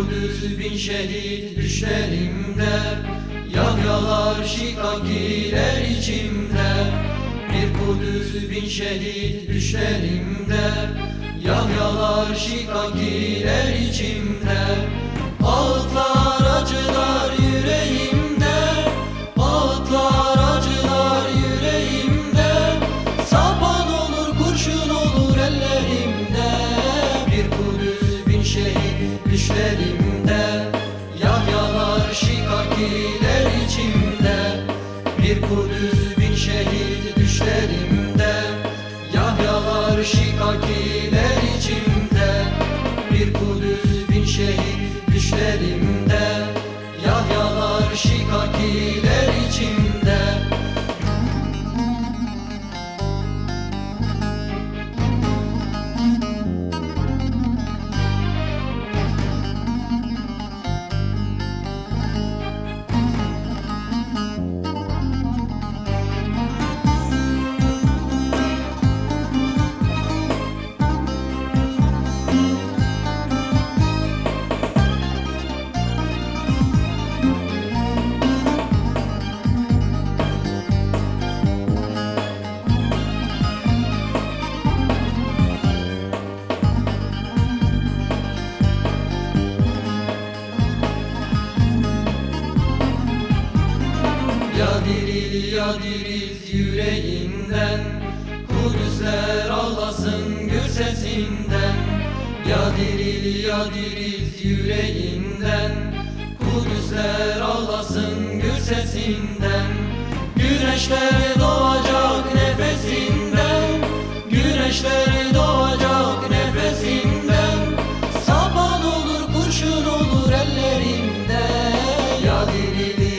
Kudüs bin şehit düşlerimde Yahyalar şikakiler içimde. Bir Kudüs bin şehit düşlerimde Yahyalar şikakiler içimde Kudüs bin şehit düşlerimde Yahyalar şikakiler içimde. Bir Kudüs bin şehit düşlerimde Yahyalar şikakiler diril ya diriz yüreğinden Kudüsler ağlasın gür sesinden. Ya diril ya diriz yüreğinden Kudüsler ağlasın gür sesinden. Güneşler doğacak nefesinden Güneşler doğacak nefesinden. Sapan olur kurşun olur ellerimde Ya diril